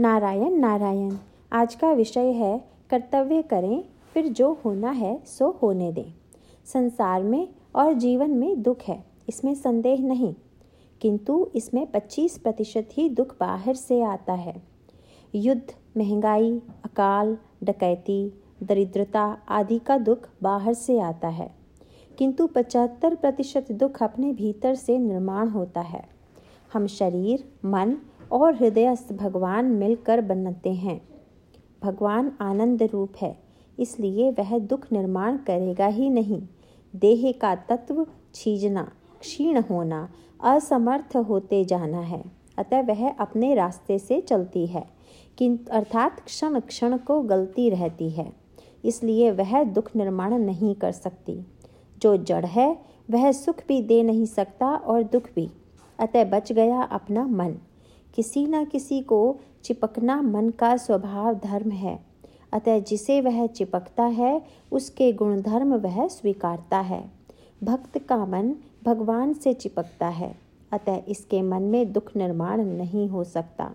नारायण नारायण। आज का विषय है, कर्तव्य करें, फिर जो होना है, सो होने दें। संसार में और जीवन में दुख है, इसमें संदेह नहीं। किंतु इसमें 25 प्रतिशत ही दुख बाहर से आता है। युद्ध, महँगाई, अकाल, डकैती, दरिद्रता आदि का दुख बाहर से आता है। किंतु 75 प्रतिशत दुख अपने भीतर से निर्माण होता है। हम शरीर, मन और हृदयस्थ भगवान मिलकर बनते हैं। भगवान आनंद रूप है, इसलिए वह दुख निर्माण करेगा ही नहीं। देह का तत्व छीजना, क्षीण होना, असमर्थ होते जाना है, अतः वह अपने रास्ते से चलती है किंतु अर्थात क्षण क्षण को गलती रहती है, इसलिए वह दुख निर्माण नहीं कर सकती। जो जड़ है, वह सुख भी दे नहीं सकता और दुख भी, अतः बच गया अपना मन। किसी न किसी को चिपकना मन का स्वभाव धर्म है। अतः जिसे वह चिपकता है, उसके गुणधर्म वह स्वीकारता है। भक्त का मन भगवान से चिपकता है, अतः इसके मन में दुख निर्माण नहीं हो सकता।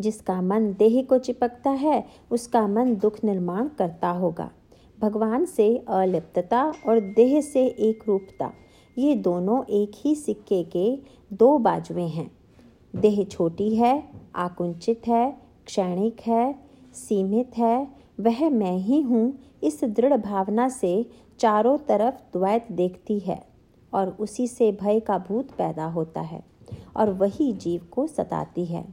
जिसका मन देह को चिपकता है, उसका मन दुख निर्माण करता होगा। भगवान से अलिप्तता और देह से एक रूपता ये दोनों एक ही सिक्के के दो बाजुएँ हैं। देह छोटी है, आकुंचित है, क्षणिक है, सीमित है, वह मैं ही हूँ, इस दृढ़ भावना से चारों तरफ़ द्वैत देखती है और उसी से भय का भूत पैदा होता है और वही जीव को सताती है।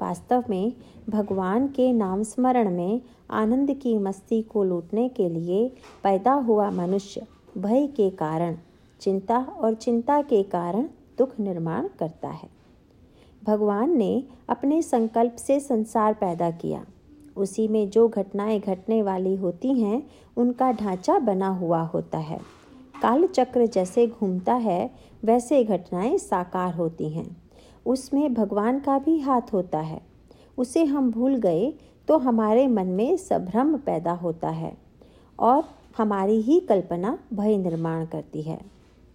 वास्तव में भगवान के नाम स्मरण में आनंद की मस्ती को लूटने के लिए पैदा हुआ मनुष्य भय के कारण, चिंता और चिंता के कारण दुख निर्माण करता है। भगवान ने अपने संकल्प से संसार पैदा किया। उसी में जो घटनाएँ घटने वाली होती हैं, उनका ढांचा बना हुआ होता है। काल चक्र जैसे घूमता है, वैसे घटनाएँ साकार होती हैं। उसमें भगवान का भी हाथ होता है। उसे हम भूल गए तो हमारे मन में संभ्रम पैदा होता है और हमारी ही कल्पना भय निर्माण करती है।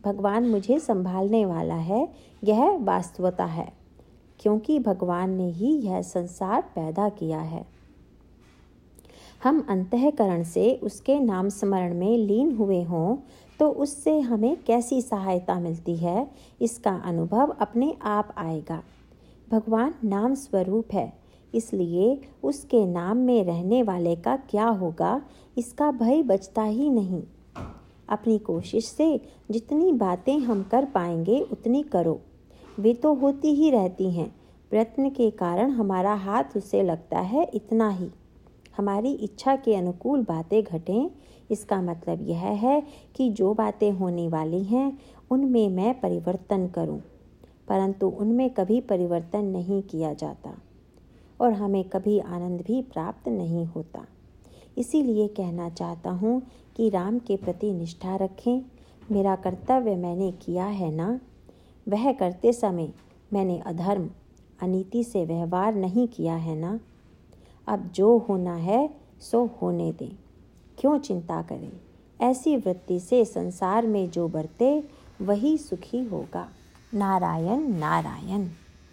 भगवान मुझे संभालने वाला है, यह वास्तवता है। क्योंकि भगवान ने ही यह संसार पैदा किया है। हम अंतकरण से उसके नाम स्मरण में लीन हुए हों तो उससे हमें कैसी सहायता मिलती है, इसका अनुभव अपने आप आएगा। भगवान नाम स्वरूप है, इसलिए उसके नाम में रहने वाले का क्या होगा, इसका भय बचता ही नहीं। अपनी कोशिश से जितनी बातें हम कर पाएँगे, उतनी करो। वे तो होती ही रहती हैं। प्रयत्न के कारण हमारा हाथ उसे लगता है इतना ही। हमारी इच्छा के अनुकूल बातें घटें। इसका मतलब यह है कि जो बातें होने वाली हैं उनमें मैं परिवर्तन करूँ, परंतु उनमें कभी परिवर्तन नहीं किया जाता और हमें कभी आनंद भी प्राप्त नहीं होता। इसीलिए कहना चाहता हूँ कि राम के प्रति निष्ठा रखें। मेरा कर्तव्य मैंने किया है ना? वह करते समय मैंने अधर्म, अनीति से व्यवहार नहीं किया है ना? अब जो होना है, सो होने दें। क्यों चिंता करें? ऐसी वृत्ति से संसार में जो बरते, वही सुखी होगा। नारायण नारायण।